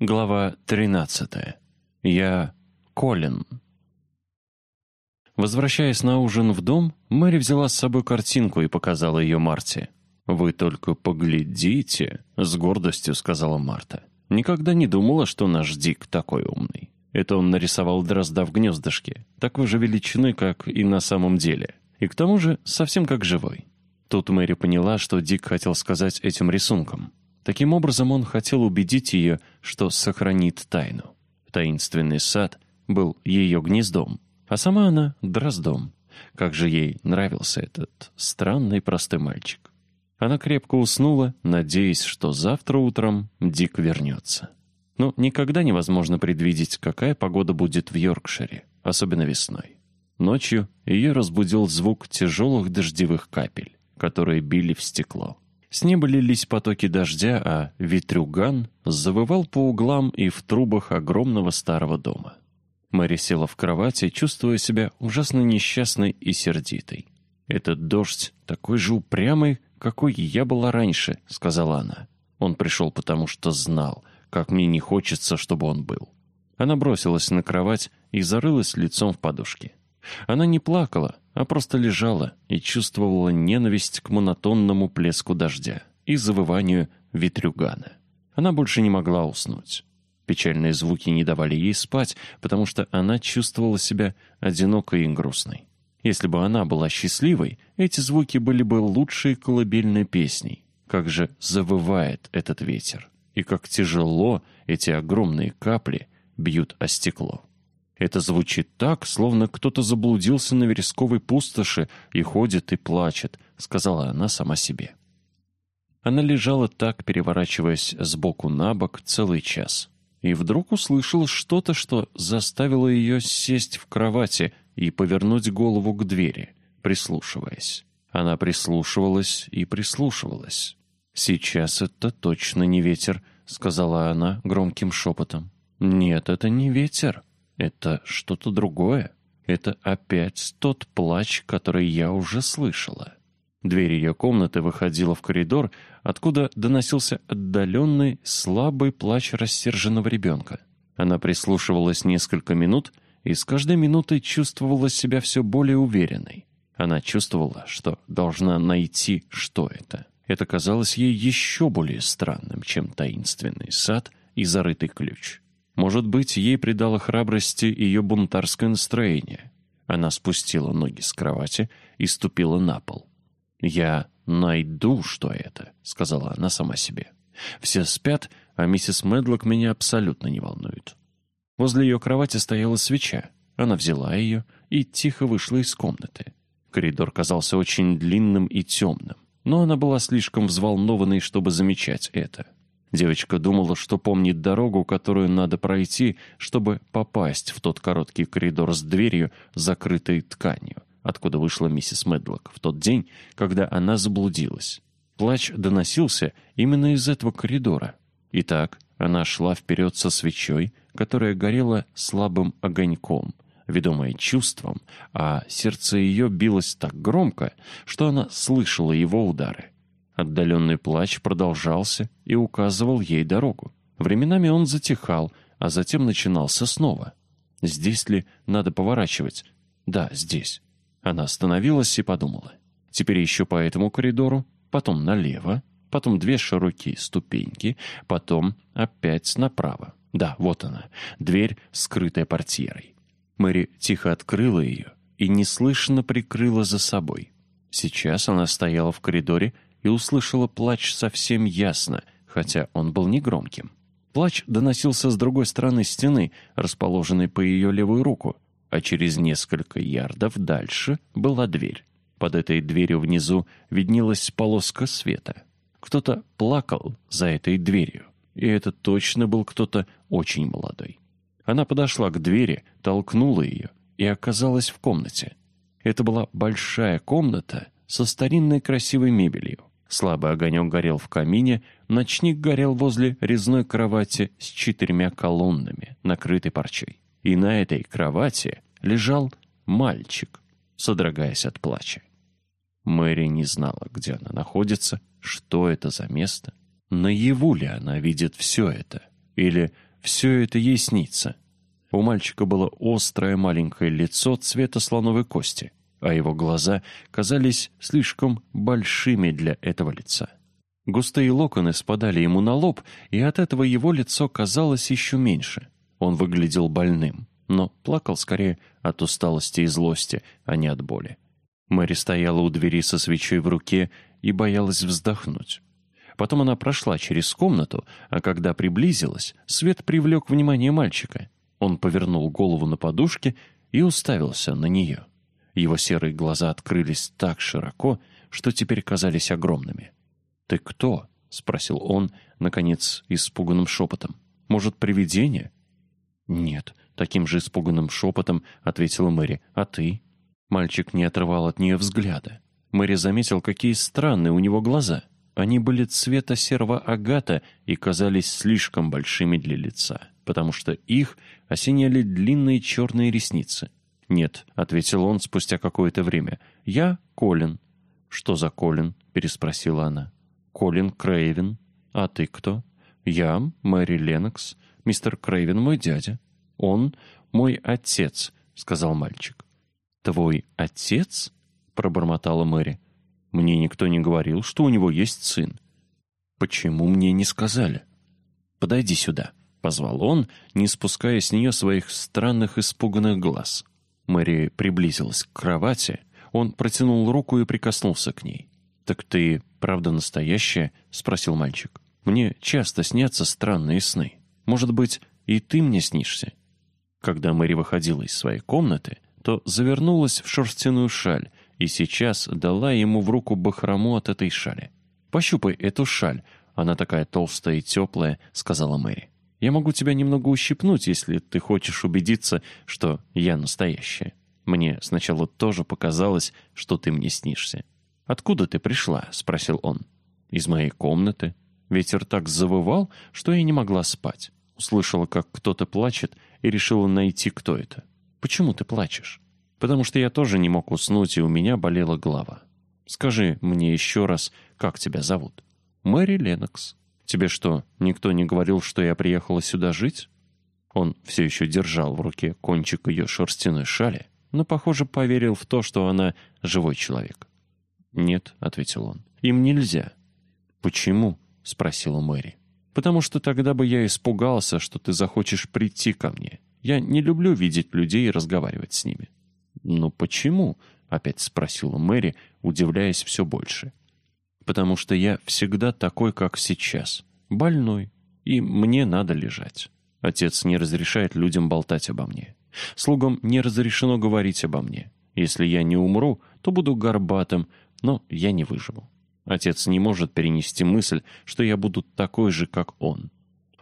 Глава 13. Я Колин. Возвращаясь на ужин в дом, Мэри взяла с собой картинку и показала ее Марте. «Вы только поглядите», — с гордостью сказала Марта. «Никогда не думала, что наш Дик такой умный. Это он нарисовал дрозда в гнездышке, такой же величины, как и на самом деле. И к тому же совсем как живой». Тут Мэри поняла, что Дик хотел сказать этим рисунком. Таким образом, он хотел убедить ее, что сохранит тайну. Таинственный сад был ее гнездом, а сама она — дроздом. Как же ей нравился этот странный простой мальчик. Она крепко уснула, надеясь, что завтра утром Дик вернется. Но никогда невозможно предвидеть, какая погода будет в Йоркшире, особенно весной. Ночью ее разбудил звук тяжелых дождевых капель, которые били в стекло. С неба лились потоки дождя, а ветрюган завывал по углам и в трубах огромного старого дома. Мэри села в кровати, чувствуя себя ужасно несчастной и сердитой. «Этот дождь такой же упрямый, какой я была раньше», — сказала она. «Он пришел потому, что знал, как мне не хочется, чтобы он был». Она бросилась на кровать и зарылась лицом в подушки. Она не плакала, а просто лежала и чувствовала ненависть к монотонному плеску дождя и завыванию ветрюгана. Она больше не могла уснуть. Печальные звуки не давали ей спать, потому что она чувствовала себя одинокой и грустной. Если бы она была счастливой, эти звуки были бы лучшей колыбельной песней. Как же завывает этот ветер, и как тяжело эти огромные капли бьют о стекло. Это звучит так, словно кто-то заблудился на вересковой пустоши и ходит и плачет, сказала она сама себе. Она лежала так, переворачиваясь с боку на бок целый час. И вдруг услышала что-то, что заставило ее сесть в кровати и повернуть голову к двери, прислушиваясь. Она прислушивалась и прислушивалась. «Сейчас это точно не ветер», — сказала она громким шепотом. «Нет, это не ветер. Это что-то другое. Это опять тот плач, который я уже слышала. Дверь ее комнаты выходила в коридор, откуда доносился отдаленный, слабый плач рассерженного ребенка. Она прислушивалась несколько минут и с каждой минутой чувствовала себя все более уверенной. Она чувствовала, что должна найти, что это. Это казалось ей еще более странным, чем таинственный сад и зарытый ключ. Может быть, ей придало храбрости ее бунтарское настроение. Она спустила ноги с кровати и ступила на пол. «Я найду, что это», — сказала она сама себе. «Все спят, а миссис Медлок меня абсолютно не волнует». Возле ее кровати стояла свеча. Она взяла ее и тихо вышла из комнаты. Коридор казался очень длинным и темным, но она была слишком взволнованной, чтобы замечать это. Девочка думала, что помнит дорогу, которую надо пройти, чтобы попасть в тот короткий коридор с дверью, закрытой тканью, откуда вышла миссис Медлок в тот день, когда она заблудилась. Плач доносился именно из этого коридора. Итак, она шла вперед со свечой, которая горела слабым огоньком, ведомая чувством, а сердце ее билось так громко, что она слышала его удары. Отдаленный плач продолжался и указывал ей дорогу. Временами он затихал, а затем начинался снова. Здесь ли надо поворачивать? Да, здесь. Она остановилась и подумала. Теперь еще по этому коридору, потом налево, потом две широкие ступеньки, потом опять направо. Да, вот она, дверь, скрытая портьерой. Мэри тихо открыла ее и неслышно прикрыла за собой. Сейчас она стояла в коридоре и услышала плач совсем ясно, хотя он был негромким. Плач доносился с другой стороны стены, расположенной по ее левую руку, а через несколько ярдов дальше была дверь. Под этой дверью внизу виднелась полоска света. Кто-то плакал за этой дверью, и это точно был кто-то очень молодой. Она подошла к двери, толкнула ее и оказалась в комнате. Это была большая комната со старинной красивой мебелью. Слабый огонек горел в камине, ночник горел возле резной кровати с четырьмя колоннами, накрытой парчой. И на этой кровати лежал мальчик, содрогаясь от плача. Мэри не знала, где она находится, что это за место. Наяву ли она видит все это? Или все это ей снится. У мальчика было острое маленькое лицо цвета слоновой кости, а его глаза казались слишком большими для этого лица. Густые локоны спадали ему на лоб, и от этого его лицо казалось еще меньше. Он выглядел больным, но плакал скорее от усталости и злости, а не от боли. Мэри стояла у двери со свечой в руке и боялась вздохнуть. Потом она прошла через комнату, а когда приблизилась, свет привлек внимание мальчика. Он повернул голову на подушке и уставился на нее. Его серые глаза открылись так широко, что теперь казались огромными. «Ты кто?» — спросил он, наконец, испуганным шепотом. «Может, привидение?» «Нет», — таким же испуганным шепотом ответила Мэри. «А ты?» Мальчик не отрывал от нее взгляда. Мэри заметил, какие странные у него глаза. Они были цвета серого агата и казались слишком большими для лица, потому что их осеняли длинные черные ресницы. «Нет», — ответил он спустя какое-то время, — «я Колин». «Что за Колин?» — переспросила она. «Колин Крейвен. А ты кто?» «Я Мэри Ленокс. Мистер Крейвен мой дядя». «Он мой отец», — сказал мальчик. «Твой отец?» — пробормотала Мэри. «Мне никто не говорил, что у него есть сын». «Почему мне не сказали?» «Подойди сюда», — позвал он, не спуская с нее своих странных испуганных глаз. Мэри приблизилась к кровати, он протянул руку и прикоснулся к ней. «Так ты правда настоящая?» — спросил мальчик. «Мне часто снятся странные сны. Может быть, и ты мне снишься?» Когда Мэри выходила из своей комнаты, то завернулась в шерстяную шаль и сейчас дала ему в руку бахрому от этой шали. «Пощупай эту шаль, она такая толстая и теплая», — сказала Мэри. «Я могу тебя немного ущипнуть, если ты хочешь убедиться, что я настоящая. Мне сначала тоже показалось, что ты мне снишься». «Откуда ты пришла?» — спросил он. «Из моей комнаты. Ветер так завывал, что я не могла спать. Услышала, как кто-то плачет, и решила найти, кто это. Почему ты плачешь? Потому что я тоже не мог уснуть, и у меня болела голова. Скажи мне еще раз, как тебя зовут? Мэри Ленокс. Тебе что, никто не говорил, что я приехала сюда жить? Он все еще держал в руке кончик ее шерстяной шали, но, похоже, поверил в то, что она живой человек. «Нет», — ответил он, — «им нельзя». «Почему?» — спросила Мэри. «Потому что тогда бы я испугался, что ты захочешь прийти ко мне. Я не люблю видеть людей и разговаривать с ними». «Ну почему?» — опять спросила Мэри, удивляясь все больше. «Потому что я всегда такой, как сейчас, больной, и мне надо лежать. Отец не разрешает людям болтать обо мне. Слугам не разрешено говорить обо мне. Если я не умру, то буду горбатым, но я не выживу. Отец не может перенести мысль, что я буду такой же, как он.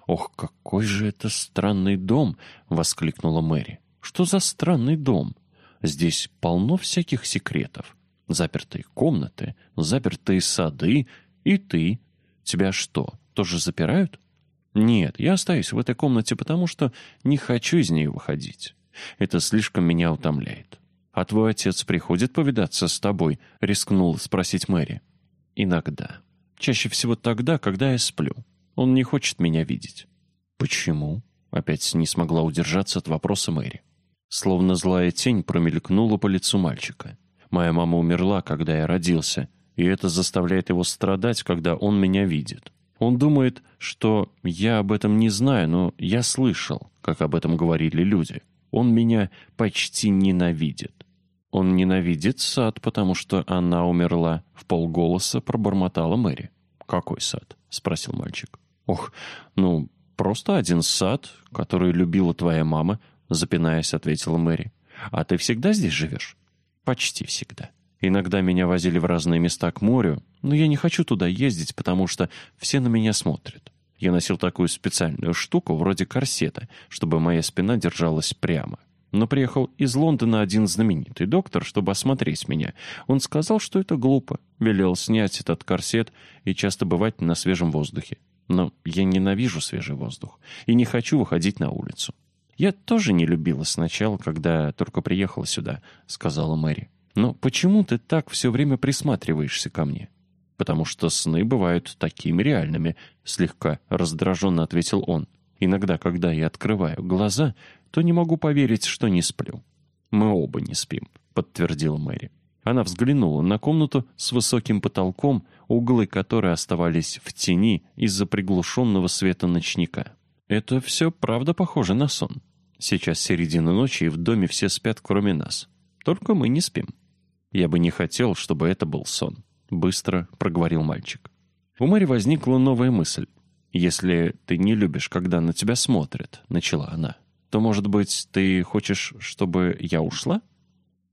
«Ох, какой же это странный дом!» — воскликнула Мэри. «Что за странный дом? Здесь полно всяких секретов. Запертые комнаты, запертые сады. И ты. Тебя что, тоже запирают?» «Нет, я остаюсь в этой комнате, потому что не хочу из нее выходить. Это слишком меня утомляет». «А твой отец приходит повидаться с тобой?» — рискнул спросить Мэри. «Иногда. Чаще всего тогда, когда я сплю. Он не хочет меня видеть». «Почему?» — опять не смогла удержаться от вопроса Мэри. Словно злая тень промелькнула по лицу мальчика. «Моя мама умерла, когда я родился, и это заставляет его страдать, когда он меня видит. Он думает, что я об этом не знаю, но я слышал, как об этом говорили люди. Он меня почти ненавидит. Он ненавидит сад, потому что она умерла, в полголоса пробормотала Мэри. «Какой сад?» — спросил мальчик. «Ох, ну, просто один сад, который любила твоя мама», — запинаясь, ответила Мэри. «А ты всегда здесь живешь?» «Почти всегда. Иногда меня возили в разные места к морю, но я не хочу туда ездить, потому что все на меня смотрят. Я носил такую специальную штуку, вроде корсета, чтобы моя спина держалась прямо. Но приехал из Лондона один знаменитый доктор, чтобы осмотреть меня. Он сказал, что это глупо. Велел снять этот корсет и часто бывать на свежем воздухе. Но я ненавижу свежий воздух и не хочу выходить на улицу. «Я тоже не любила сначала, когда только приехала сюда», — сказала Мэри. «Но почему ты так все время присматриваешься ко мне?» «Потому что сны бывают такими реальными», — слегка раздраженно ответил он. Иногда, когда я открываю глаза, то не могу поверить, что не сплю. Мы оба не спим, подтвердила Мэри. Она взглянула на комнату с высоким потолком, углы которой оставались в тени из-за приглушенного света ночника. Это все правда похоже на сон. Сейчас середина ночи, и в доме все спят, кроме нас. Только мы не спим. Я бы не хотел, чтобы это был сон. Быстро проговорил мальчик. У Мэри возникла новая мысль. «Если ты не любишь, когда на тебя смотрят», — начала она, «то, может быть, ты хочешь, чтобы я ушла?»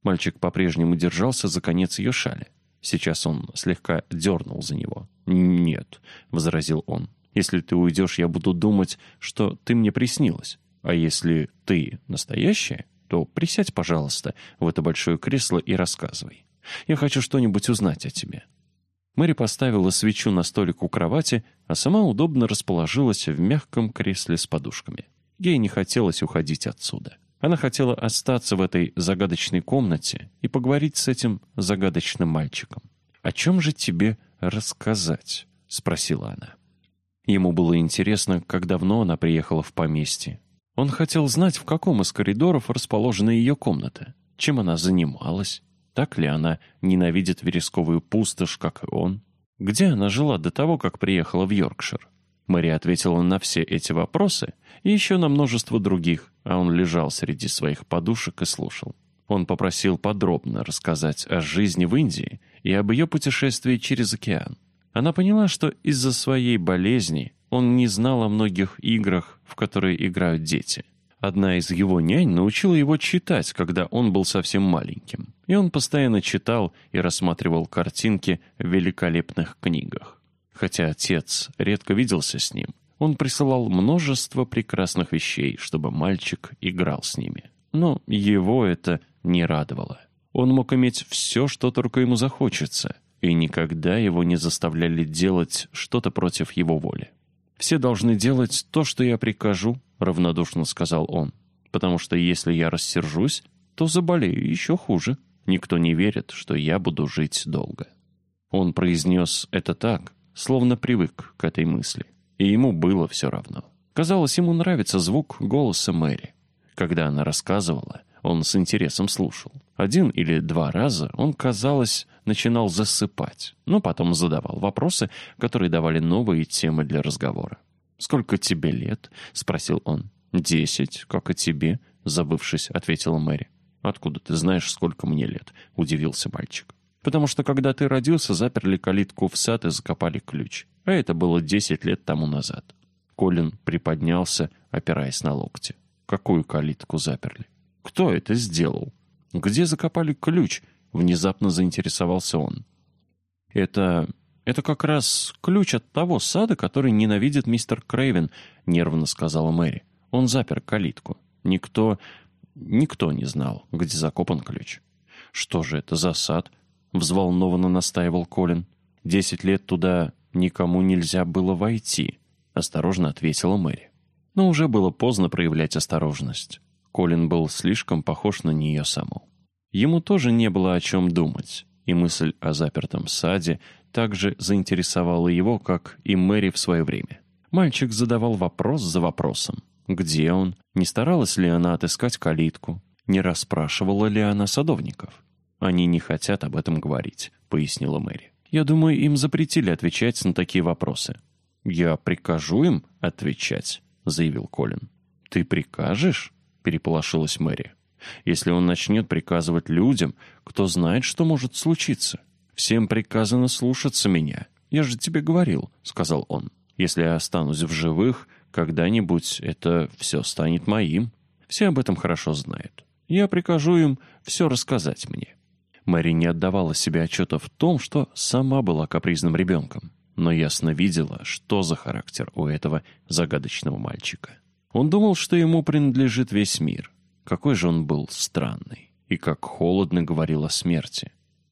Мальчик по-прежнему держался за конец ее шали. Сейчас он слегка дернул за него. «Нет», — возразил он, «если ты уйдешь, я буду думать, что ты мне приснилась. А если ты настоящая, то присядь, пожалуйста, в это большое кресло и рассказывай. Я хочу что-нибудь узнать о тебе». Мэри поставила свечу на столик у кровати, а сама удобно расположилась в мягком кресле с подушками. Ей не хотелось уходить отсюда. Она хотела остаться в этой загадочной комнате и поговорить с этим загадочным мальчиком. «О чем же тебе рассказать?» — спросила она. Ему было интересно, как давно она приехала в поместье. Он хотел знать, в каком из коридоров расположена ее комната, чем она занималась, так ли она ненавидит вересковую пустошь, как и он? Где она жила до того, как приехала в Йоркшир? Мэри ответила на все эти вопросы и еще на множество других, а он лежал среди своих подушек и слушал. Он попросил подробно рассказать о жизни в Индии и об ее путешествии через океан. Она поняла, что из-за своей болезни он не знал о многих играх, в которые играют дети. Одна из его нянь научила его читать, когда он был совсем маленьким. И он постоянно читал и рассматривал картинки в великолепных книгах. Хотя отец редко виделся с ним, он присылал множество прекрасных вещей, чтобы мальчик играл с ними. Но его это не радовало. Он мог иметь все, что только ему захочется, и никогда его не заставляли делать что-то против его воли. «Все должны делать то, что я прикажу», — равнодушно сказал он. «Потому что если я рассержусь, то заболею еще хуже. Никто не верит, что я буду жить долго». Он произнес это так, словно привык к этой мысли. И ему было все равно. Казалось, ему нравится звук голоса Мэри. Когда она рассказывала, он с интересом слушал. Один или два раза он, казалось, начинал засыпать, но потом задавал вопросы, которые давали новые темы для разговора. «Сколько тебе лет?» — спросил он. «Десять, как и тебе», — забывшись, ответила Мэри. «Откуда ты знаешь, сколько мне лет?» — удивился мальчик. «Потому что, когда ты родился, заперли калитку в сад и закопали ключ. А это было десять лет тому назад». Колин приподнялся, опираясь на локти. «Какую калитку заперли?» «Кто это сделал?» «Где закопали ключ?» — внезапно заинтересовался он. «Это... это как раз ключ от того сада, который ненавидит мистер Крейвен», — нервно сказала Мэри. «Он запер калитку. Никто... никто не знал, где закопан ключ». «Что же это за сад?» — взволнованно настаивал Колин. «Десять лет туда никому нельзя было войти», — осторожно ответила Мэри. Но уже было поздно проявлять осторожность. Колин был слишком похож на нее саму. Ему тоже не было о чем думать, и мысль о запертом саде также заинтересовала его, как и Мэри в свое время. Мальчик задавал вопрос за вопросом. Где он? Не старалась ли она отыскать калитку? Не расспрашивала ли она садовников? «Они не хотят об этом говорить», — пояснила Мэри. «Я думаю, им запретили отвечать на такие вопросы». «Я прикажу им отвечать», — заявил Колин. «Ты прикажешь?» — переполошилась Мэри. «Если он начнет приказывать людям, кто знает, что может случиться? Всем приказано слушаться меня. Я же тебе говорил», — сказал он. «Если я останусь в живых, когда-нибудь это все станет моим. Все об этом хорошо знают. Я прикажу им все рассказать мне». Мэри не отдавала себе отчета в том, что сама была капризным ребенком, но ясно видела, что за характер у этого загадочного мальчика. Он думал, что ему принадлежит весь мир. Какой же он был странный. И как холодно говорил о смерти.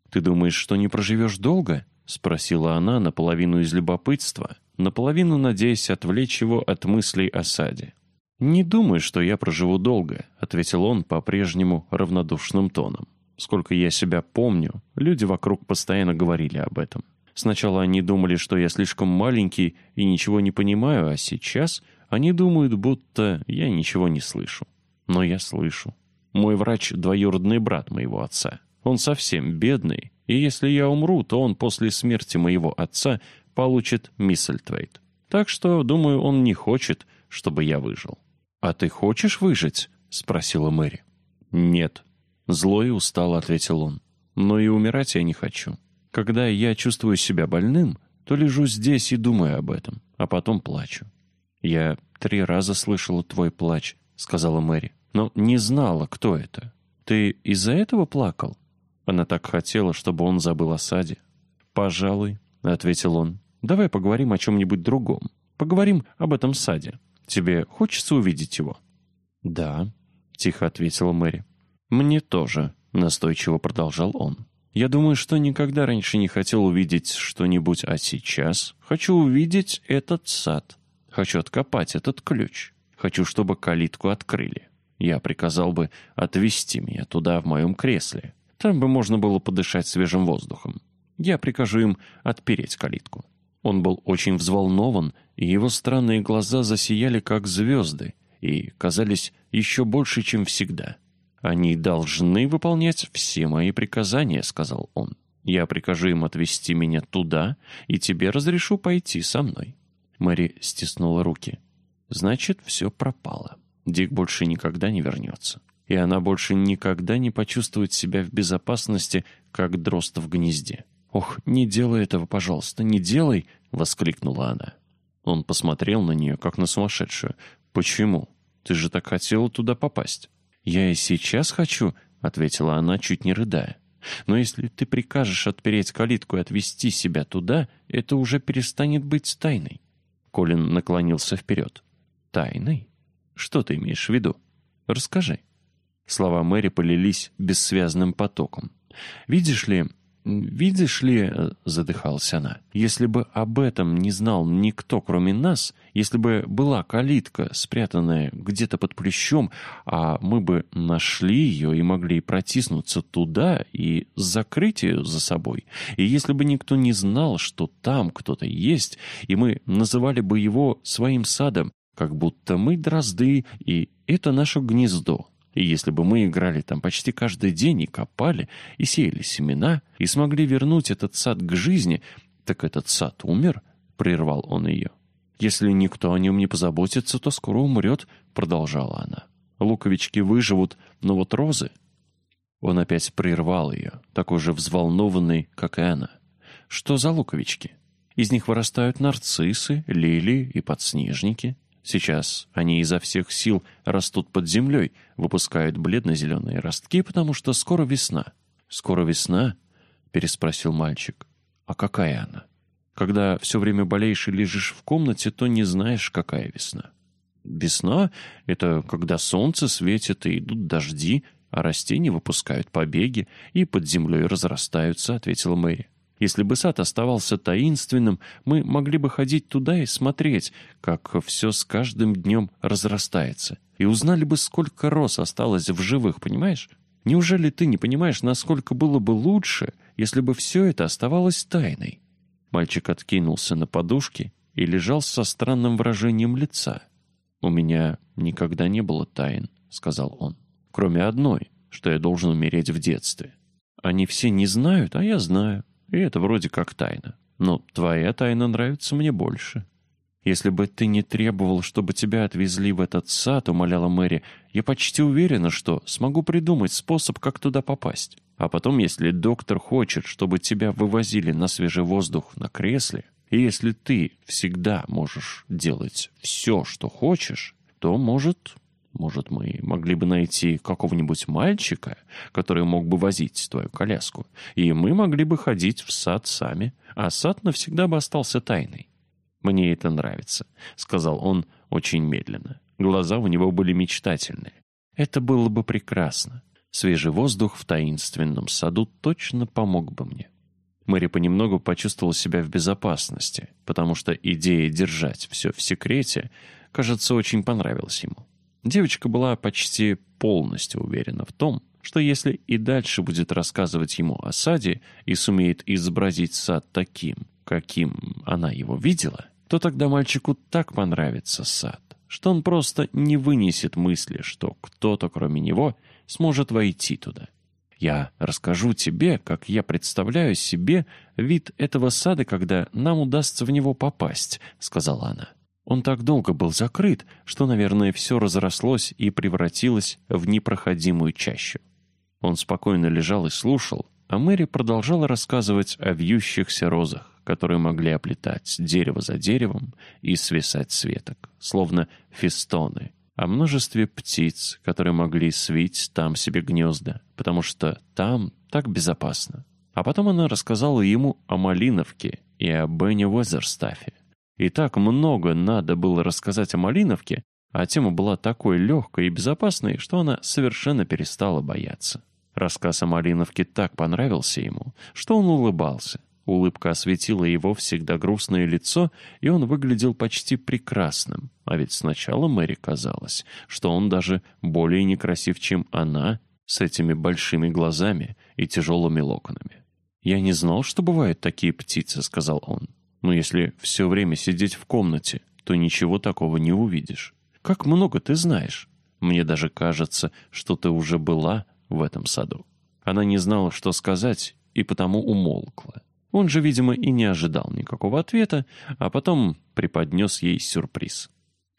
«Ты думаешь, что не проживешь долго?» — спросила она наполовину из любопытства, наполовину надеясь отвлечь его от мыслей о саде. «Не думаю, что я проживу долго», — ответил он по-прежнему равнодушным тоном. «Сколько я себя помню, люди вокруг постоянно говорили об этом. Сначала они думали, что я слишком маленький и ничего не понимаю, а сейчас Они думают, будто я ничего не слышу. Но я слышу. Мой врач — двоюродный брат моего отца. Он совсем бедный, и если я умру, то он после смерти моего отца получит Миссельтвейт. Так что, думаю, он не хочет, чтобы я выжил. «А ты хочешь выжить?» — спросила Мэри. «Нет». Зло и устало ответил он. «Но и умирать я не хочу. Когда я чувствую себя больным, то лежу здесь и думаю об этом, а потом плачу. «Я три раза слышала твой плач», — сказала Мэри, «но не знала, кто это. Ты из-за этого плакал?» Она так хотела, чтобы он забыл о саде. «Пожалуй», — ответил он, «давай поговорим о чем-нибудь другом. Поговорим об этом саде. Тебе хочется увидеть его?» «Да», — тихо ответила Мэри. «Мне тоже», — настойчиво продолжал он. Я думаю, что никогда раньше не хотел увидеть что-нибудь, а сейчас хочу увидеть этот сад. Хочу откопать этот ключ. Хочу, чтобы калитку открыли. Я приказал бы отвезти меня туда в моем кресле. Там бы можно было подышать свежим воздухом. Я прикажу им отпереть калитку. Он был очень взволнован, и его странные глаза засияли, как звезды, и казались еще больше, чем всегда. «Они должны выполнять все мои приказания», — сказал он. «Я прикажу им отвезти меня туда, и тебе разрешу пойти со мной». Мэри стиснула руки. «Значит, все пропало. Дик больше никогда не вернется. И она больше никогда не почувствует себя в безопасности, как дрозд в гнезде». «Ох, не делай этого, пожалуйста, не делай!» — воскликнула она. Он посмотрел на нее, как на сумасшедшую. «Почему? Ты же так хотела туда попасть». «Я и сейчас хочу», — ответила она, чуть не рыдая. «Но если ты прикажешь отпереть калитку и отвести себя туда, это уже перестанет быть тайной». Колин наклонился вперед. «Тайной? Что ты имеешь в виду? Расскажи». Слова Мэри полились бессвязным потоком. «Видишь ли, «Видишь ли, э, — задыхалась она, — если бы об этом не знал никто, кроме нас, если бы была калитка, спрятанная где-то под плющом, а мы бы нашли ее и могли протиснуться туда и закрыть ее за собой, и если бы никто не знал, что там кто-то есть, и мы называли бы его своим садом, как будто мы дрозды, и это наше гнездо, и если бы мы играли там почти каждый день и копали, и сеяли семена, и смогли вернуть этот сад к жизни, так этот сад умер, — прервал он ее. «Если никто о нем не позаботится, то скоро умрет», — продолжала она. «Луковички выживут, но вот розы...» Он опять прервал ее, такой же взволнованный, как и она. «Что за луковички? Из них вырастают нарциссы, лилии и подснежники. Сейчас они изо всех сил растут под землей, выпускают бледно-зеленые ростки, потому что скоро весна. «Скоро весна?» — переспросил мальчик. «А какая она? Когда все время болеешь и лежишь в комнате, то не знаешь, какая весна. Весна — это когда солнце светит и идут дожди, а растения выпускают побеги и под землей разрастаются», — ответила Мэри. Если бы сад оставался таинственным, мы могли бы ходить туда и смотреть, как все с каждым днем разрастается. И узнали бы, сколько роз осталось в живых, понимаешь? Неужели ты не понимаешь, насколько было бы лучше, если бы все это оставалось тайной?» Мальчик откинулся на подушке и лежал со странным выражением лица. «У меня никогда не было тайн», — сказал он. «Кроме одной, что я должен умереть в детстве. Они все не знают, а я знаю. И это вроде как тайна. Но твоя тайна нравится мне больше. Если бы ты не требовал, чтобы тебя отвезли в этот сад, умоляла Мэри, я почти уверена, что смогу придумать способ, как туда попасть. А потом, если доктор хочет, чтобы тебя вывозили на свежий воздух на кресле, и если ты всегда можешь делать все, что хочешь, то, может, может, мы могли бы найти какого-нибудь мальчика, который мог бы возить твою коляску, и мы могли бы ходить в сад сами, а сад навсегда бы остался тайной. «Мне это нравится», — сказал он очень медленно. Глаза у него были мечтательные. «Это было бы прекрасно. Свежий воздух в таинственном саду точно помог бы мне». Мэри понемногу почувствовала себя в безопасности, потому что идея держать все в секрете, кажется, очень понравилась ему. Девочка была почти полностью уверена в том, что если и дальше будет рассказывать ему о саде и сумеет изобразить сад таким, каким она его видела, то тогда мальчику так понравится сад, что он просто не вынесет мысли, что кто-то, кроме него, сможет войти туда. Я расскажу тебе, как я представляю себе вид этого сада, когда нам удастся в него попасть», — сказала она. Он так долго был закрыт, что, наверное, все разрослось и превратилось в непроходимую чащу. Он спокойно лежал и слушал, а Мэри продолжала рассказывать о вьющихся розах, которые могли оплетать дерево за деревом и свисать с веток, словно фестоны, о множестве птиц, которые могли свить там себе гнезда, потому что там так безопасно. А потом она рассказала ему о Малиновке и о Бенни Уэзерстафе. И так много надо было рассказать о Малиновке, а тема была такой легкой и безопасной, что она совершенно перестала бояться. Рассказ о Малиновке так понравился ему, что он улыбался. Улыбка осветила его всегда грустное лицо, и он выглядел почти прекрасным. А ведь сначала Мэри казалось, что он даже более некрасив, чем она, с этими большими глазами и тяжелыми локонами. «Я не знал, что бывают такие птицы», — сказал он. «Но если все время сидеть в комнате, то ничего такого не увидишь. Как много ты знаешь. Мне даже кажется, что ты уже была в этом саду». Она не знала, что сказать, и потому умолкла. Он же, видимо, и не ожидал никакого ответа, а потом преподнес ей сюрприз.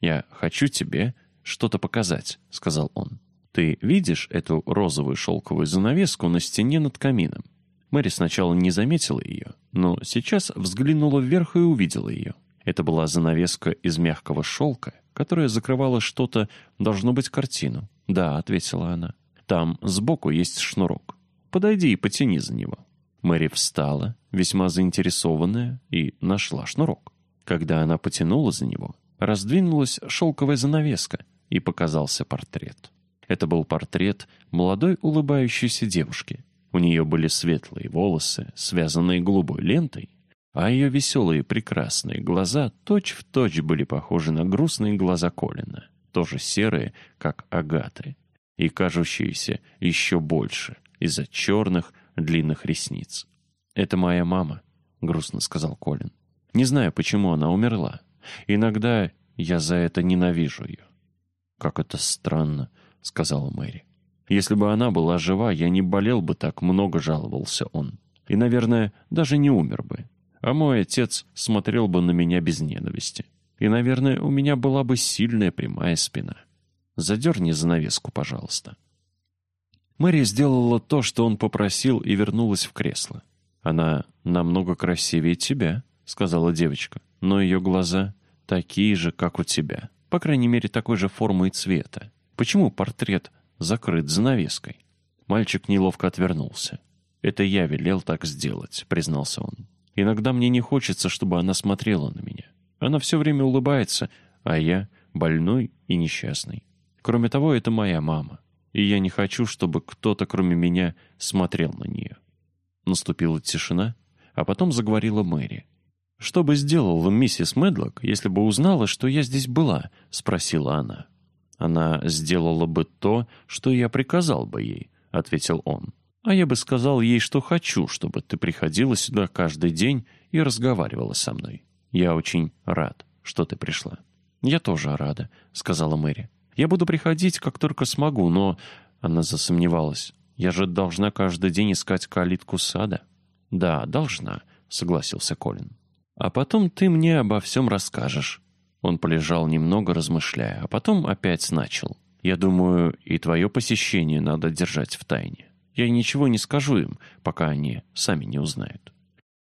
«Я хочу тебе что-то показать», — сказал он. «Ты видишь эту розовую шелковую занавеску на стене над камином?» Мэри сначала не заметила ее, но сейчас взглянула вверх и увидела ее. Это была занавеска из мягкого шелка, которая закрывала что-то, должно быть, картину. «Да», — ответила она. «Там сбоку есть шнурок. Подойди и потяни за него». Мэри встала, весьма заинтересованная, и нашла шнурок. Когда она потянула за него, раздвинулась шелковая занавеска, и показался портрет. Это был портрет молодой улыбающейся девушки. У нее были светлые волосы, связанные голубой лентой, а ее веселые прекрасные глаза точь-в-точь точь были похожи на грустные глаза Колина, тоже серые, как агаты, и кажущиеся еще больше из-за черных, длинных ресниц. «Это моя мама», — грустно сказал Колин. «Не знаю, почему она умерла. Иногда я за это ненавижу ее». «Как это странно», — сказала Мэри. «Если бы она была жива, я не болел бы так много», — жаловался он. «И, наверное, даже не умер бы. А мой отец смотрел бы на меня без ненависти. И, наверное, у меня была бы сильная прямая спина. Задерни занавеску, пожалуйста». Мэри сделала то, что он попросил, и вернулась в кресло. «Она намного красивее тебя», — сказала девочка, «но ее глаза такие же, как у тебя. По крайней мере, такой же формы и цвета. Почему портрет закрыт занавеской?» Мальчик неловко отвернулся. «Это я велел так сделать», — признался он. «Иногда мне не хочется, чтобы она смотрела на меня. Она все время улыбается, а я больной и несчастный. Кроме того, это моя мама и я не хочу, чтобы кто-то, кроме меня, смотрел на нее». Наступила тишина, а потом заговорила Мэри. «Что бы сделала миссис Медлок, если бы узнала, что я здесь была?» — спросила она. «Она сделала бы то, что я приказал бы ей», — ответил он. «А я бы сказал ей, что хочу, чтобы ты приходила сюда каждый день и разговаривала со мной. Я очень рад, что ты пришла». «Я тоже рада», — сказала Мэри. Я буду приходить, как только смогу, но...» Она засомневалась. «Я же должна каждый день искать калитку сада». «Да, должна», — согласился Колин. «А потом ты мне обо всем расскажешь». Он полежал немного, размышляя, а потом опять начал. «Я думаю, и твое посещение надо держать в тайне. Я ничего не скажу им, пока они сами не узнают.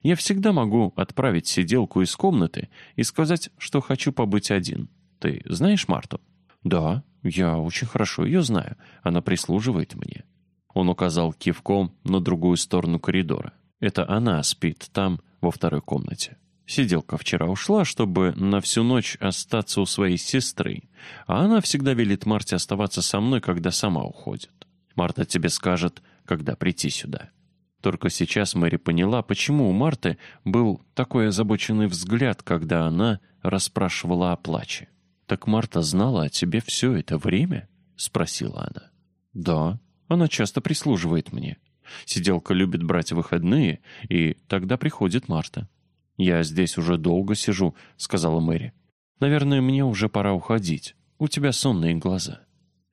Я всегда могу отправить сиделку из комнаты и сказать, что хочу побыть один. Ты знаешь Марту?» «Да, я очень хорошо ее знаю. Она прислуживает мне». Он указал кивком на другую сторону коридора. «Это она спит там, во второй комнате. Сиделка вчера ушла, чтобы на всю ночь остаться у своей сестры, а она всегда велит Марте оставаться со мной, когда сама уходит. Марта тебе скажет, когда прийти сюда». Только сейчас Мэри поняла, почему у Марты был такой озабоченный взгляд, когда она расспрашивала о плаче. «Так Марта знала о тебе все это время?» — спросила она. «Да, она часто прислуживает мне. Сиделка любит брать выходные, и тогда приходит Марта». «Я здесь уже долго сижу», — сказала Мэри. «Наверное, мне уже пора уходить. У тебя сонные глаза.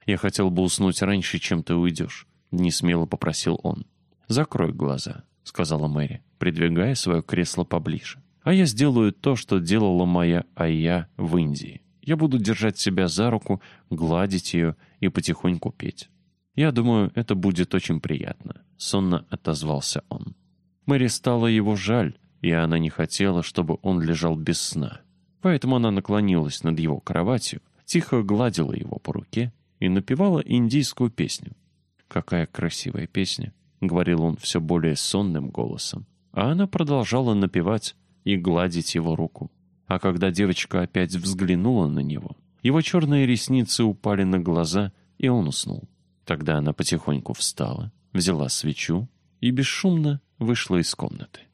Я хотел бы уснуть раньше, чем ты уйдешь», — несмело попросил он. «Закрой глаза», — сказала Мэри, придвигая свое кресло поближе. «А я сделаю то, что делала моя Айя в Индии. Я буду держать себя за руку, гладить ее и потихоньку петь. Я думаю, это будет очень приятно», — сонно отозвался он. Мэри стало его жаль, и она не хотела, чтобы он лежал без сна. Поэтому она наклонилась над его кроватью, тихо гладила его по руке и напевала индийскую песню. «Какая красивая песня!» — говорил он все более сонным голосом. А она продолжала напевать и гладить его руку. А когда девочка опять взглянула на него, его черные ресницы упали на глаза, и он уснул. Тогда она потихоньку встала, взяла свечу и бесшумно вышла из комнаты.